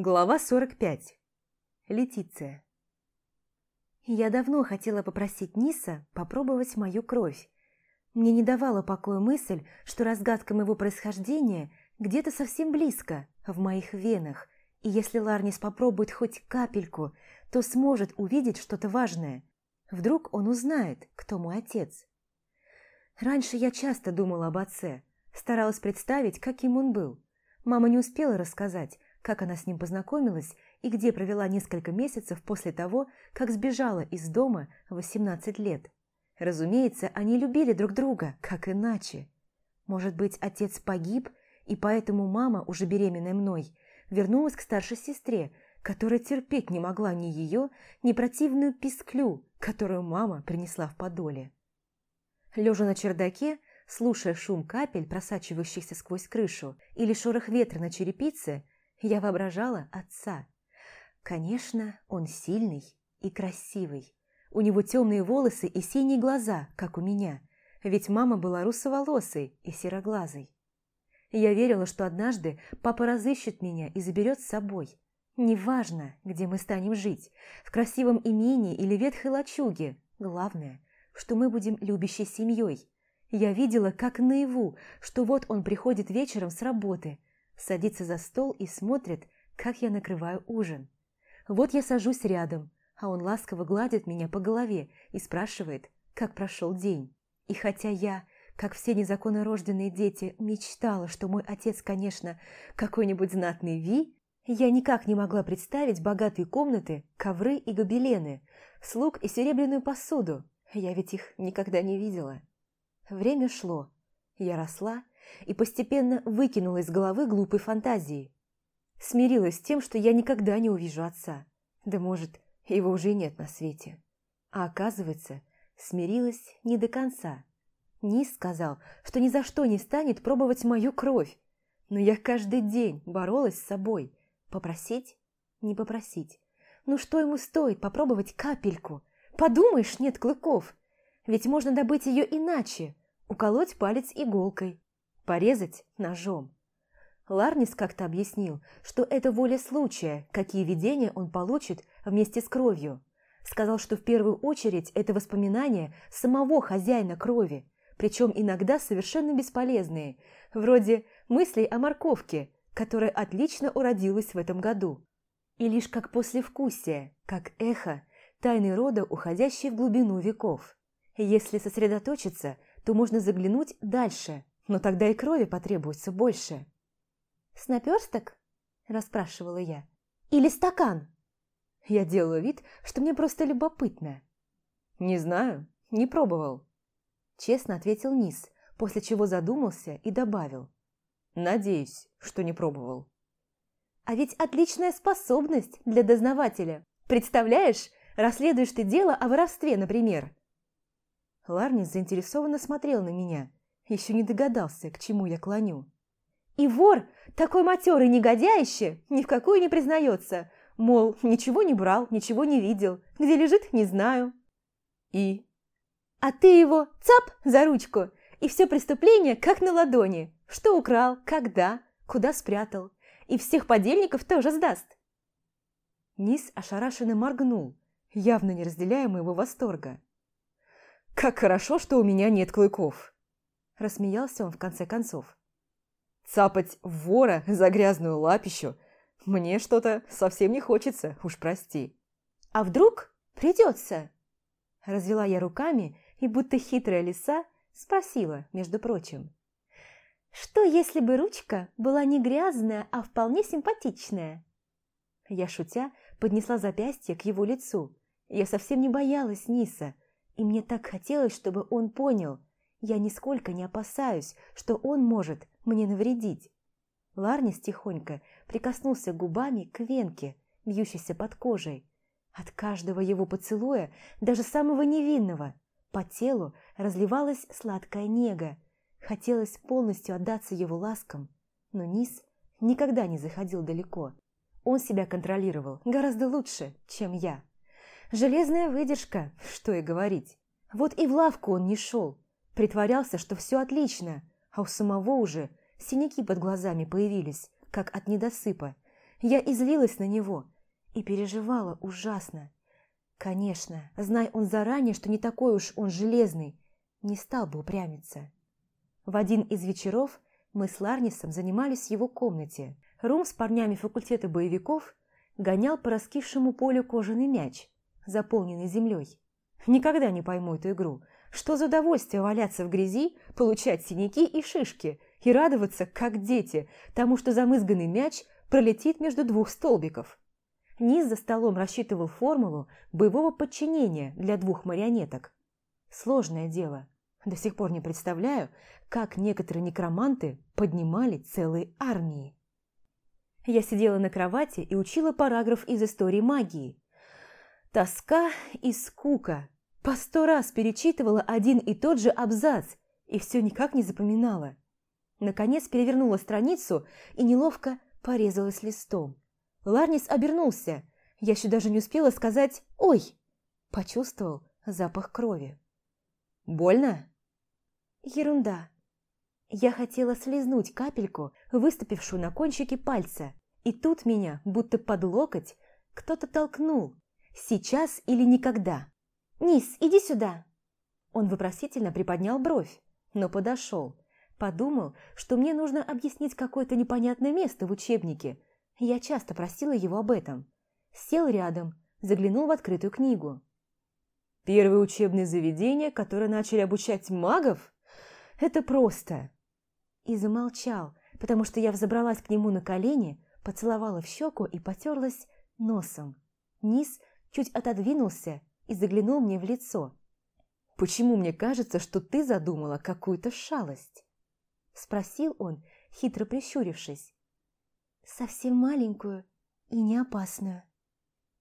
Глава 45. Летиция. Я давно хотела попросить Ниса попробовать мою кровь. Мне не давала покоя мысль, что разгадка моего происхождения где-то совсем близко, в моих венах, и если Ларнис попробует хоть капельку, то сможет увидеть что-то важное. Вдруг он узнает, кто мой отец. Раньше я часто думала об отце, старалась представить, каким он был. Мама не успела рассказать, как она с ним познакомилась и где провела несколько месяцев после того, как сбежала из дома в 18 лет. Разумеется, они любили друг друга, как иначе. Может быть, отец погиб, и поэтому мама, уже беременная мной, вернулась к старшей сестре, которая терпеть не могла ни ее, ни противную писклю, которую мама принесла в подоле. Лежа на чердаке, слушая шум капель, просачивающихся сквозь крышу, или шорох ветра на черепице, я воображала отца. Конечно, он сильный и красивый. У него темные волосы и синие глаза, как у меня, ведь мама была русоволосой и сероглазой. Я верила, что однажды папа разыщет меня и заберет с собой. Неважно, где мы станем жить, в красивом имении или ветхой лачуге, главное, что мы будем любящей семьей. Я видела, как наяву, что вот он приходит вечером с работы – садится за стол и смотрит, как я накрываю ужин. Вот я сажусь рядом, а он ласково гладит меня по голове и спрашивает, как прошел день. И хотя я, как все незаконно рожденные дети, мечтала, что мой отец, конечно, какой-нибудь знатный Ви, я никак не могла представить богатые комнаты, ковры и гобелены, слуг и серебряную посуду. Я ведь их никогда не видела. Время шло. Я росла и постепенно выкинула из головы глупой фантазии. Смирилась с тем, что я никогда не увижу отца. Да может, его уже нет на свете. А оказывается, смирилась не до конца. Низ сказал, что ни за что не станет пробовать мою кровь. Но я каждый день боролась с собой. Попросить? Не попросить. Ну что ему стоит попробовать капельку? Подумаешь, нет клыков. Ведь можно добыть ее иначе. Уколоть палец иголкой порезать ножом. Ларнис как-то объяснил, что это воля случая, какие видения он получит вместе с кровью. Сказал, что в первую очередь это воспоминания самого хозяина крови, причем иногда совершенно бесполезные, вроде мыслей о морковке, которая отлично уродилась в этом году. И лишь как послевкусие, как эхо, тайны рода, уходящей в глубину веков. Если сосредоточиться, то можно заглянуть дальше, но тогда и крови потребуется больше. «Снаперсток?» – расспрашивала я. «Или стакан?» Я делаю вид, что мне просто любопытно. «Не знаю, не пробовал», – честно ответил Низ, после чего задумался и добавил. «Надеюсь, что не пробовал». «А ведь отличная способность для дознавателя. Представляешь, расследуешь ты дело о воровстве, например». Ларнис заинтересованно смотрел на меня – еще не догадался, к чему я клоню. И вор, такой матерый негодяище, ни в какую не признается. Мол, ничего не брал, ничего не видел. Где лежит, не знаю. И? А ты его цап за ручку, и все преступление как на ладони. Что украл, когда, куда спрятал. И всех подельников тоже сдаст. Низ ошарашенно моргнул, явно не разделяя моего восторга. «Как хорошо, что у меня нет клыков!» Рассмеялся он в конце концов. Цапать вора за грязную лапищу мне что-то совсем не хочется, уж прости. А вдруг придется? Развела я руками и, будто хитрая лиса, спросила, между прочим. Что, если бы ручка была не грязная, а вполне симпатичная? Я, шутя, поднесла запястье к его лицу. Я совсем не боялась Ниса, и мне так хотелось, чтобы он понял, я нисколько не опасаюсь, что он может мне навредить. Ларнис тихонько прикоснулся губами к венке, вьющейся под кожей. От каждого его поцелуя, даже самого невинного, по телу разливалась сладкая нега. Хотелось полностью отдаться его ласкам, но Низ никогда не заходил далеко. Он себя контролировал гораздо лучше, чем я. Железная выдержка, что и говорить. Вот и в лавку он не шел, Притворялся, что все отлично, а у самого уже синяки под глазами появились, как от недосыпа. Я излилась на него и переживала ужасно. Конечно, зная он заранее, что не такой уж он железный, не стал бы упрямиться. В один из вечеров мы с Ларнисом занимались в его комнате. Рум с парнями факультета боевиков гонял по раскисшему полю кожаный мяч, заполненный землей. Никогда не пойму эту игру. Что за удовольствие валяться в грязи, получать синяки и шишки и радоваться, как дети, тому, что замызганный мяч пролетит между двух столбиков. Низ за столом рассчитывал формулу боевого подчинения для двух марионеток. Сложное дело. До сих пор не представляю, как некоторые некроманты поднимали целые армии. Я сидела на кровати и учила параграф из истории магии. Тоска и скука. По сто раз перечитывала один и тот же абзац и все никак не запоминала. Наконец перевернула страницу и неловко порезалась листом. Ларнис обернулся. Я еще даже не успела сказать «Ой!» Почувствовал запах крови. «Больно?» «Ерунда». Я хотела слезнуть капельку, выступившую на кончике пальца, и тут меня, будто под локоть, кто-то толкнул. Сейчас или никогда. «Низ, иди сюда!» Он вопросительно приподнял бровь, но подошел. Подумал, что мне нужно объяснить какое-то непонятное место в учебнике. Я часто просила его об этом. Сел рядом, заглянул в открытую книгу. Первые учебные заведения, которые начали обучать магов? Это просто. И замолчал, потому что я взобралась к нему на колени, поцеловала в щеку и потерлась носом. Низ чуть отодвинулся и заглянул мне в лицо. «Почему мне кажется, что ты задумала какую-то шалость?» Спросил он, хитро прищурившись. «Совсем маленькую и не опасную»,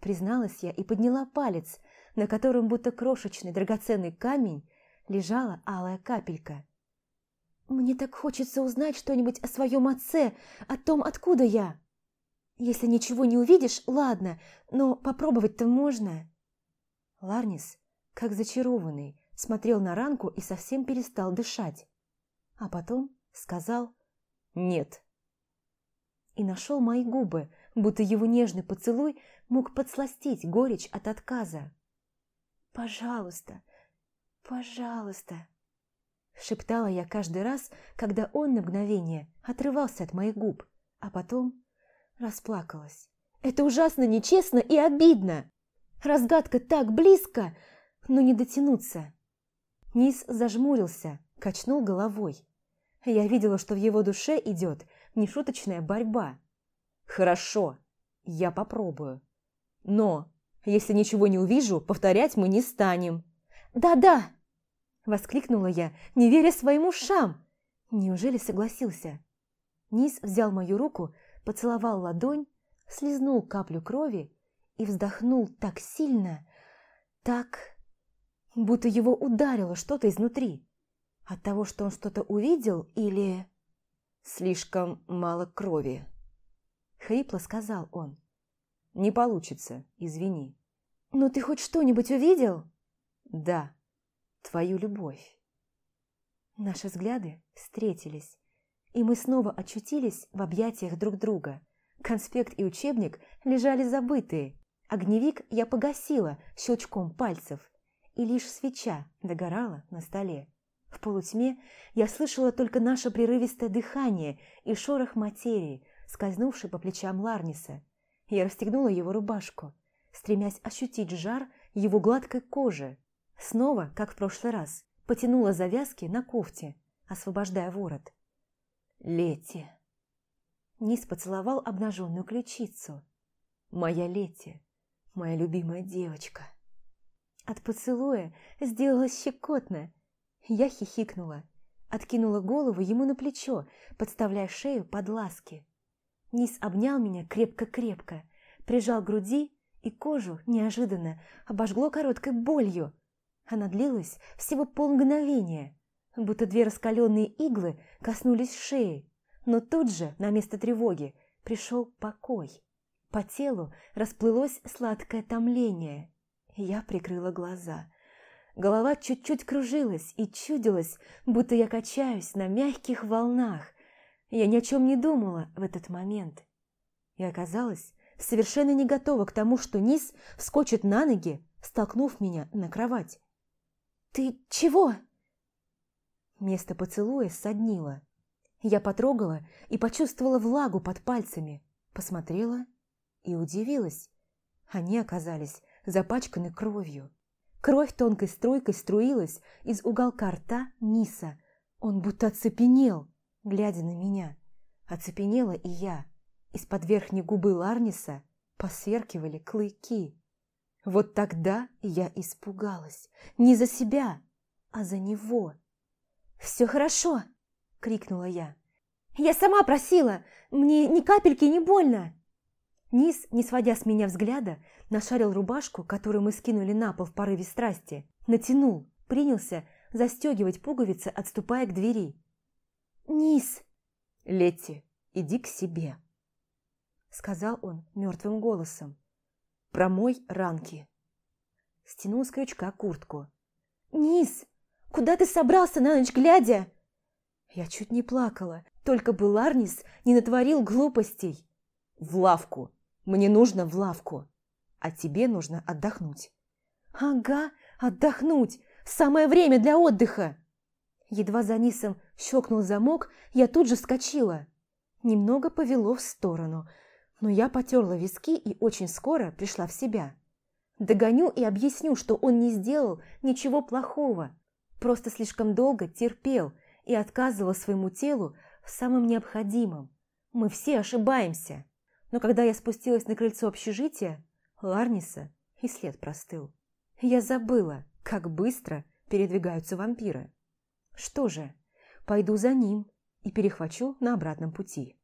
призналась я и подняла палец, на котором будто крошечный драгоценный камень лежала алая капелька. «Мне так хочется узнать что-нибудь о своем отце, о том, откуда я. Если ничего не увидишь, ладно, но попробовать-то можно». Ларнис, как зачарованный, смотрел на ранку и совсем перестал дышать. А потом сказал «нет». И нашел мои губы, будто его нежный поцелуй мог подсластить горечь от отказа. «Пожалуйста, пожалуйста», шептала я каждый раз, когда он на мгновение отрывался от моих губ, а потом расплакалась. «Это ужасно нечестно и обидно! Разгадка так близко, но не дотянуться!» Низ зажмурился, качнул головой. Я видела, что в его душе идет нешуточная борьба. «Хорошо, я попробую. Но, если ничего не увижу, повторять мы не станем». «Да-да!» – воскликнула я, не веря своим ушам. Неужели согласился? Низ взял мою руку, поцеловал ладонь, слезнул каплю крови и вздохнул так сильно, так, будто его ударило что-то изнутри. От того, что он что-то увидел, или... «Слишком мало крови», — хрипло сказал он. «Не получится, извини». «Но ты хоть что-нибудь увидел?» «Да, твою любовь». Наши взгляды встретились, и мы снова очутились в объятиях друг друга. Конспект и учебник лежали забытые. Огневик я погасила щелчком пальцев, и лишь свеча догорала на столе. В полутьме я слышала только наше прерывистое дыхание и шорох материи, скользнувший по плечам Ларниса. Я расстегнула его рубашку, стремясь ощутить жар его гладкой кожи. Снова, как в прошлый раз, потянула завязки на кофте, освобождая ворот. Лети. Низ поцеловал обнаженную ключицу. Моя Лети, моя любимая девочка. От поцелуя сделалось щекотно, я хихикнула, откинула голову ему на плечо, подставляя шею под ласки. Низ обнял меня крепко-крепко, прижал к груди, и кожу неожиданно обожгло короткой болью. Она длилась всего полмгновения, будто две раскаленные иглы коснулись шеи, но тут же, на место тревоги, пришел покой. По телу расплылось сладкое томление. Я прикрыла глаза – Голова чуть-чуть кружилась и чудилась, будто я качаюсь на мягких волнах. Я ни о чем не думала в этот момент. и оказалась совершенно не готова к тому, что Низ вскочит на ноги, столкнув меня на кровать. «Ты чего?» Место поцелуя соднило. Я потрогала и почувствовала влагу под пальцами, посмотрела и удивилась. Они оказались запачканы кровью. Кровь тонкой струйкой струилась из уголка рта Ниса. Он будто оцепенел, глядя на меня. Оцепенела и я. Из-под верхней губы Ларниса посверкивали клыки. Вот тогда я испугалась. Не за себя, а за него. «Все хорошо!» – крикнула я. «Я сама просила! Мне ни капельки не больно!» Низ, не сводя с меня взгляда, нашарил рубашку, которую мы скинули на пол в порыве страсти, натянул, принялся застегивать пуговицы, отступая к двери. «Низ!» «Летти, иди к себе!» Сказал он мертвым голосом. «Промой ранки!» Стянул с крючка куртку. «Низ, куда ты собрался на ночь глядя?» Я чуть не плакала, только бы Ларнис не натворил глупостей. «В лавку! Мне нужно в лавку, а тебе нужно отдохнуть». «Ага, отдохнуть! Самое время для отдыха!» Едва за Нисом щелкнул замок, я тут же вскочила. Немного повело в сторону, но я потерла виски и очень скоро пришла в себя. Догоню и объясню, что он не сделал ничего плохого, просто слишком долго терпел и отказывал своему телу в самом необходимом. Мы все ошибаемся но когда я спустилась на крыльцо общежития, Ларниса и след простыл. Я забыла, как быстро передвигаются вампиры. Что же, пойду за ним и перехвачу на обратном пути.